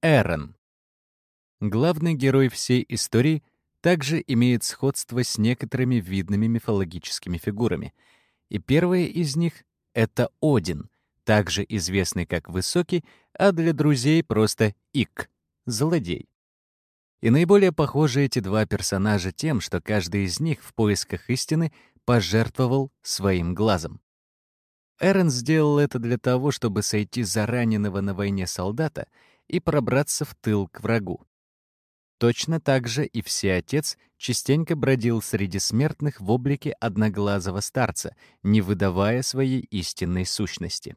Эрон. Главный герой всей истории также имеет сходство с некоторыми видными мифологическими фигурами. И первая из них — это Один, также известный как Высокий, а для друзей просто Ик — злодей. И наиболее похожи эти два персонажа тем, что каждый из них в поисках истины пожертвовал своим глазом. Эрен сделал это для того, чтобы сойти за раненого на войне солдата и пробраться в тыл к врагу. Точно так же и Всеотец частенько бродил среди смертных в облике одноглазого старца, не выдавая своей истинной сущности.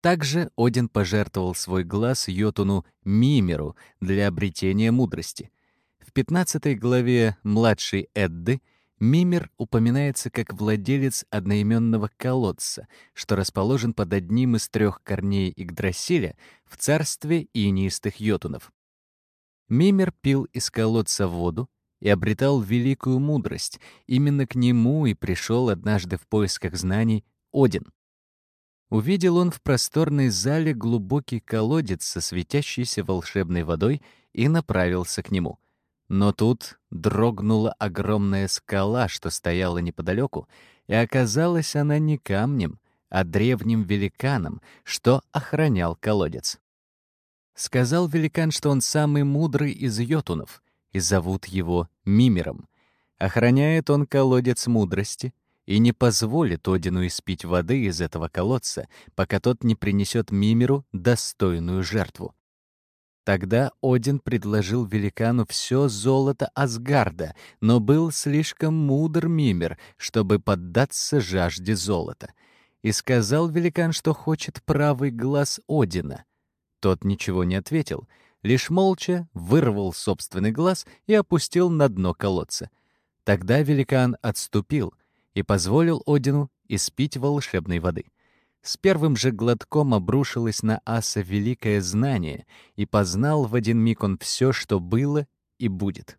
Также Один пожертвовал свой глаз Йотуну Мимеру для обретения мудрости. В 15 главе младшей Эдды Мимер упоминается как владелец одноименного колодца, что расположен под одним из трех корней Игдрасиля в царстве инистых йотунов. Мимер пил из колодца воду и обретал великую мудрость. Именно к нему и пришел однажды в поисках знаний Один. Увидел он в просторной зале глубокий колодец со светящейся волшебной водой и направился к нему. Но тут дрогнула огромная скала, что стояла неподалеку, и оказалась она не камнем, а древним великаном, что охранял колодец. Сказал великан, что он самый мудрый из йотунов, и зовут его Мимером. Охраняет он колодец мудрости и не позволит Одину испить воды из этого колодца, пока тот не принесет Мимеру достойную жертву. Тогда Один предложил великану все золото Асгарда, но был слишком мудр Мимер, чтобы поддаться жажде золота. И сказал великан, что хочет правый глаз Одина — тот ничего не ответил, лишь молча вырвал собственный глаз и опустил на дно колодца. Тогда великан отступил и позволил Одину испить волшебной воды. С первым же глотком обрушилось на аса великое знание, и познал в один миг он все, что было и будет.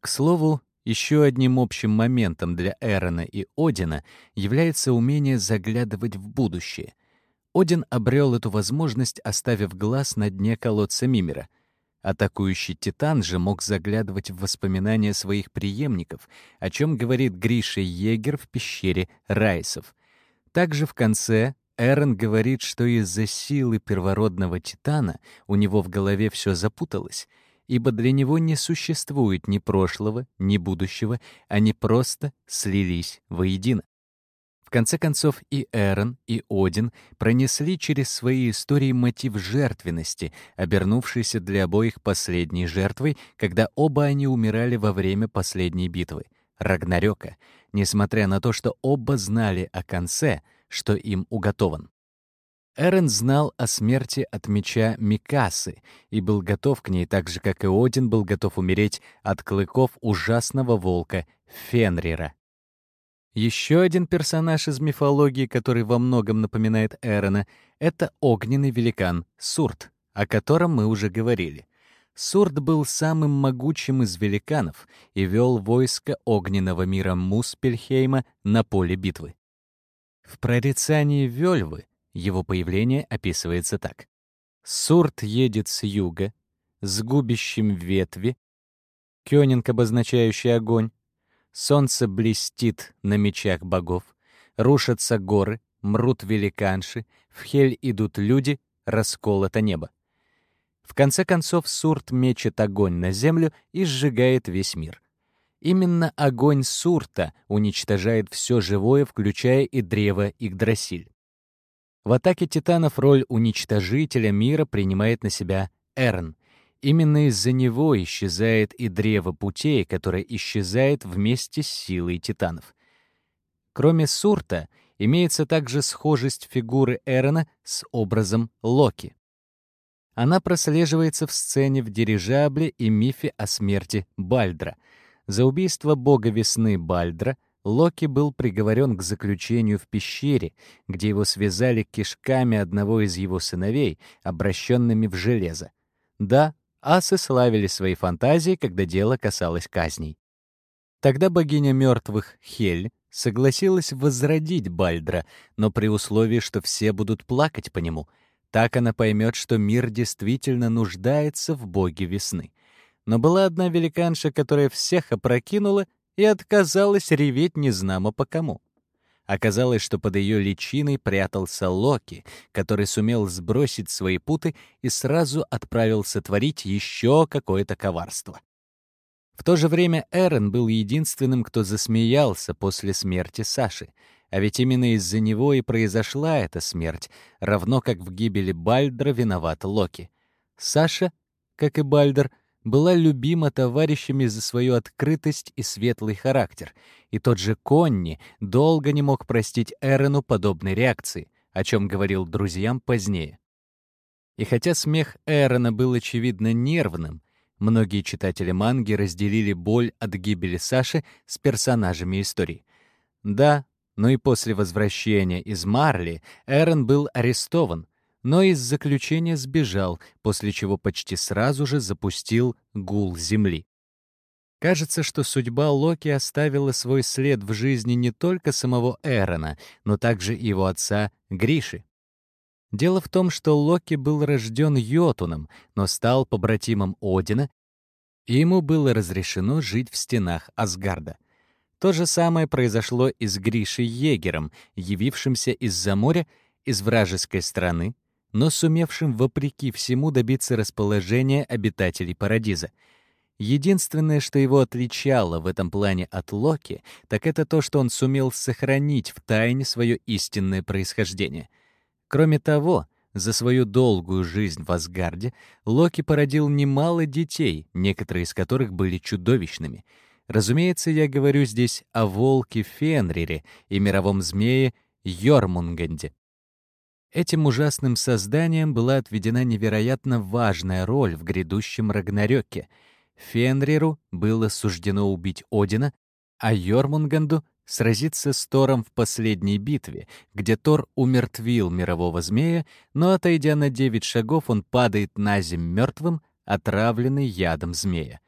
К слову, еще одним общим моментом для Эрона и Одина является умение заглядывать в будущее — один обрел эту возможность, оставив глаз на дне колодца Мимера. Атакующий Титан же мог заглядывать в воспоминания своих преемников, о чем говорит Гриша Егер в пещере Райсов. Также в конце Эрон говорит, что из-за силы первородного Титана у него в голове все запуталось, ибо для него не существует ни прошлого, ни будущего, они просто слились воедино. Конце концов, и Эрон, и Один пронесли через свои истории мотив жертвенности, обернувшийся для обоих последней жертвой, когда оба они умирали во время последней битвы — Рагнарёка, несмотря на то, что оба знали о конце, что им уготован. Эрен знал о смерти от меча Микасы и был готов к ней так же, как и Один был готов умереть от клыков ужасного волка Фенрира. Еще один персонаж из мифологии, который во многом напоминает Эрона, это огненный великан Сурт, о котором мы уже говорили. Сурт был самым могучим из великанов и вел войско огненного мира Муспельхейма на поле битвы. В прорицании Вельвы его появление описывается так. Сурт едет с юга, с губящим ветви, кёнинг, обозначающий огонь, Солнце блестит на мечах богов, рушатся горы, мрут великанши, в хель идут люди, расколото небо. В конце концов Сурт мечет огонь на землю и сжигает весь мир. Именно огонь Сурта уничтожает все живое, включая и древо Игдрасиль. В атаке титанов роль уничтожителя мира принимает на себя Эрн, Именно из-за него исчезает и древо путей, которое исчезает вместе с силой титанов. Кроме Сурта, имеется также схожесть фигуры Эрона с образом Локи. Она прослеживается в сцене в дирижабле и мифе о смерти Бальдра. За убийство бога весны Бальдра Локи был приговорен к заключению в пещере, где его связали кишками одного из его сыновей, обращенными в железо. Да, асы славили свои фантазии, когда дело касалось казней. Тогда богиня мертвых Хель согласилась возродить Бальдра, но при условии, что все будут плакать по нему. Так она поймет, что мир действительно нуждается в боге весны. Но была одна великанша, которая всех опрокинула и отказалась реветь незнамо по кому. Оказалось, что под ее личиной прятался Локи, который сумел сбросить свои путы и сразу отправился творить еще какое-то коварство. В то же время Эрен был единственным, кто засмеялся после смерти Саши, а ведь именно из-за него и произошла эта смерть, равно как в гибели Бальдра виноват Локи. Саша, как и Бальдр, — была любима товарищами за свою открытость и светлый характер, и тот же Конни долго не мог простить Эрену подобной реакции, о чем говорил друзьям позднее. И хотя смех Эрена был очевидно нервным, многие читатели манги разделили боль от гибели Саши с персонажами истории. Да, но и после возвращения из Марли Эрен был арестован, но из заключения сбежал, после чего почти сразу же запустил гул земли. Кажется, что судьба Локи оставила свой след в жизни не только самого Эрона, но также его отца Гриши. Дело в том, что Локи был рожден Йотуном, но стал побратимом Одина, и ему было разрешено жить в стенах Асгарда. То же самое произошло и с Гришей Егером, явившимся из-за моря, из вражеской страны, но сумевшим вопреки всему добиться расположения обитателей Парадиза. Единственное, что его отличало в этом плане от Локи, так это то, что он сумел сохранить в тайне свое истинное происхождение. Кроме того, за свою долгую жизнь в Асгарде Локи породил немало детей, некоторые из которых были чудовищными. Разумеется, я говорю здесь о волке Фенрире и мировом змее Йормунганде. Этим ужасным созданием была отведена невероятно важная роль в грядущем Рагнарёке. Фенриру было суждено убить Одина, а Йормунганду — сразиться с Тором в последней битве, где Тор умертвил мирового змея, но, отойдя на девять шагов, он падает на земь мертвым, отравленный ядом змея.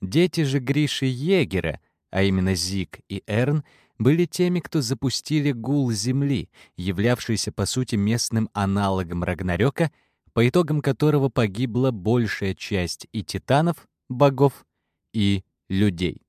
Дети же Гриши Егера, а именно Зик и Эрн — были теми, кто запустили гул Земли, являвшийся по сути местным аналогом Рагнарёка, по итогам которого погибла большая часть и титанов, богов, и людей.